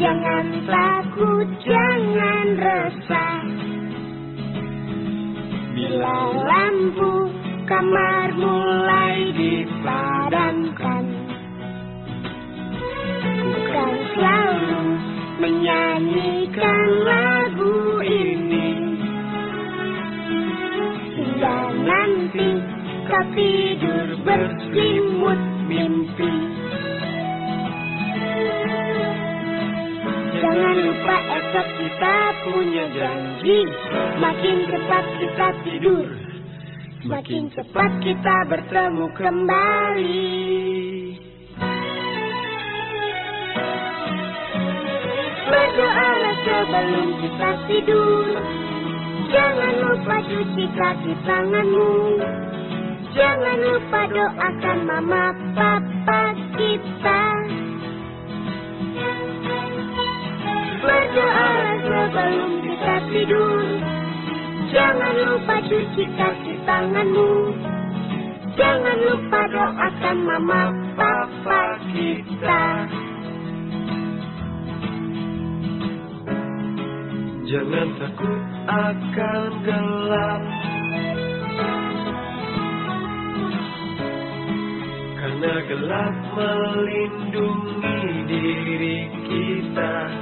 Jangan takut, jangan resah. Bila lampu kamar mulai dipadamkan Bukan selalu menyanyikan lagu ini. Hingga nanti kau tidur berselimut mimpi lupa esok kita punya janji. Makin cepat kita tidur Makin cepat kita bertemu kembali. Berdoalah sebelum kita tidur. Jangan lupa cuci kaki tanganmu. Jangan lupa doakan mama papa sebelum kita tidur. Jangan lupa cuci kaki tanganmu. Jangan lupa doakan mama papa kita. Jangan takut akan gelap. Karena gelap melindungi diri kita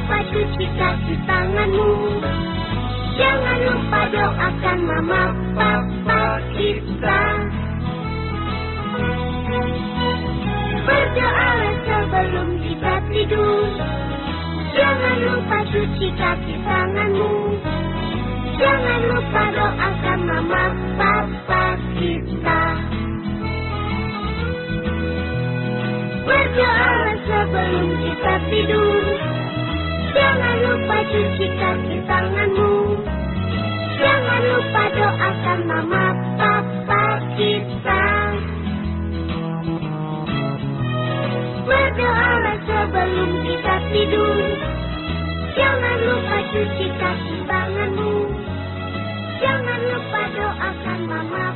lupa cuci kaki tanganmu. Jangan lupa doakan mama papa kita. Berdoalah sebelum kita tidur. Jangan lupa cuci kaki tanganmu. Jangan lupa doakan mama papa kita. Berdoalah sebelum kita tidur cuci kaki tanganmu. Jangan lupa doakan mama papa kita. Berdoalah sebelum kita tidur. Jangan lupa cuci kaki tanganmu. Jangan lupa doakan mama